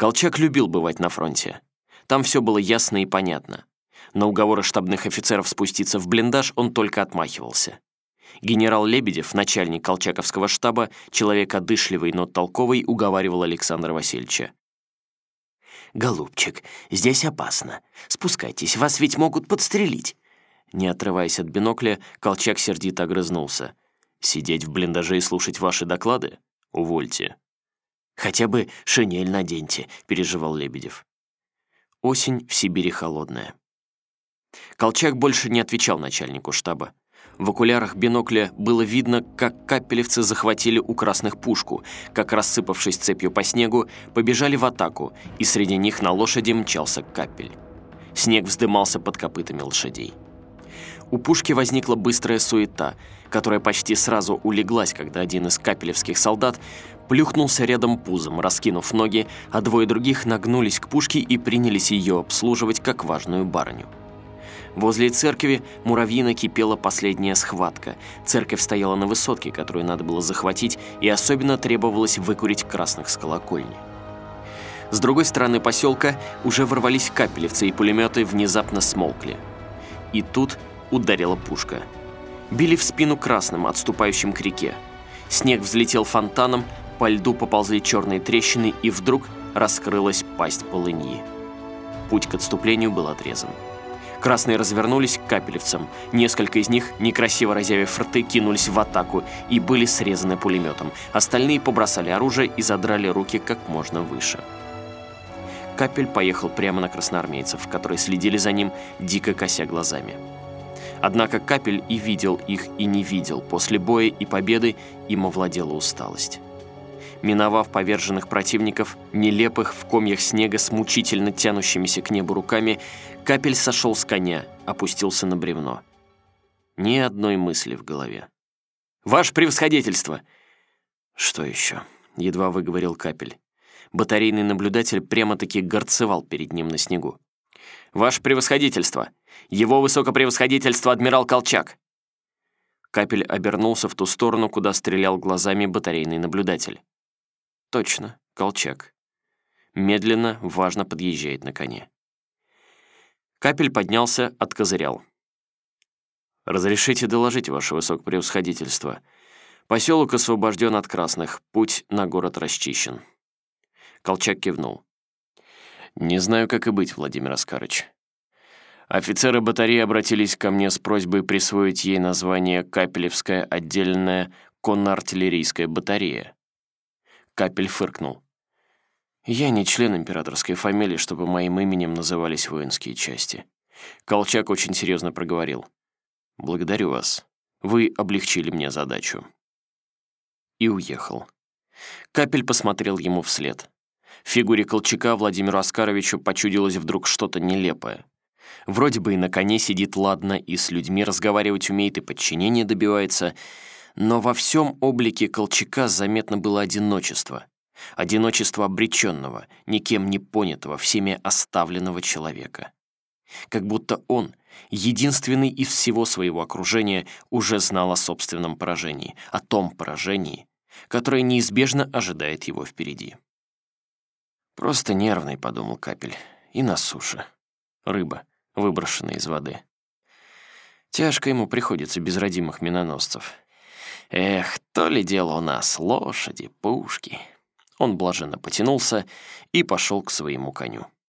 Колчак любил бывать на фронте. Там все было ясно и понятно. На уговоры штабных офицеров спуститься в блиндаж он только отмахивался. Генерал Лебедев, начальник Колчаковского штаба, человек одышливый, но толковый, уговаривал Александра Васильевича. «Голубчик, здесь опасно. Спускайтесь, вас ведь могут подстрелить». Не отрываясь от бинокля, Колчак сердито огрызнулся. «Сидеть в блиндаже и слушать ваши доклады? Увольте». «Хотя бы шинель наденьте», — переживал Лебедев. Осень в Сибири холодная. Колчак больше не отвечал начальнику штаба. В окулярах бинокля было видно, как капелевцы захватили у красных пушку, как, рассыпавшись цепью по снегу, побежали в атаку, и среди них на лошади мчался капель. Снег вздымался под копытами лошадей. У пушки возникла быстрая суета, которая почти сразу улеглась, когда один из капелевских солдат плюхнулся рядом пузом, раскинув ноги, а двое других нагнулись к пушке и принялись ее обслуживать как важную барыню. Возле церкви муравьина кипела последняя схватка. Церковь стояла на высотке, которую надо было захватить, и особенно требовалось выкурить красных с колокольни. С другой стороны поселка уже ворвались капелевцы, и пулеметы внезапно смолкли. И тут ударила пушка. Били в спину красным, отступающим к реке. Снег взлетел фонтаном, по льду поползли черные трещины, и вдруг раскрылась пасть полыньи. Путь к отступлению был отрезан. Красные развернулись к капелевцам. Несколько из них, некрасиво разявив рты, кинулись в атаку и были срезаны пулеметом. Остальные побросали оружие и задрали руки как можно выше. Капель поехал прямо на красноармейцев, которые следили за ним, дико кося глазами. Однако Капель и видел их, и не видел. После боя и победы им овладела усталость. Миновав поверженных противников, нелепых в комьях снега с мучительно тянущимися к небу руками, Капель сошел с коня, опустился на бревно. Ни одной мысли в голове. «Ваше превосходительство!» «Что еще?» — едва выговорил Капель. Батарейный наблюдатель прямо-таки горцевал перед ним на снегу. «Ваше превосходительство! Его высокопревосходительство адмирал Колчак!» Капель обернулся в ту сторону, куда стрелял глазами батарейный наблюдатель. Точно, Колчак. Медленно, важно подъезжает на коне. Капель поднялся, откозырял. «Разрешите доложить, ваше высокопревосходительство. Поселок освобожден от красных, путь на город расчищен». Колчак кивнул. «Не знаю, как и быть, Владимир Оскарыч. Офицеры батареи обратились ко мне с просьбой присвоить ей название «Капелевская отдельная конно-артиллерийская батарея». Капель фыркнул. «Я не член императорской фамилии, чтобы моим именем назывались воинские части». Колчак очень серьезно проговорил. «Благодарю вас. Вы облегчили мне задачу». И уехал. Капель посмотрел ему вслед. В фигуре Колчака Владимиру Оскаровичу почудилось вдруг что-то нелепое. Вроде бы и на коне сидит ладно, и с людьми разговаривать умеет, и подчинение добивается, но во всем облике Колчака заметно было одиночество. Одиночество обреченного, никем не понятого, всеми оставленного человека. Как будто он, единственный из всего своего окружения, уже знал о собственном поражении, о том поражении, которое неизбежно ожидает его впереди. «Просто нервный», — подумал Капель, — «и на суше. Рыба, выброшенная из воды». Тяжко ему приходится без родимых миноносцев. Эх, то ли дело у нас, лошади, пушки. Он блаженно потянулся и пошел к своему коню.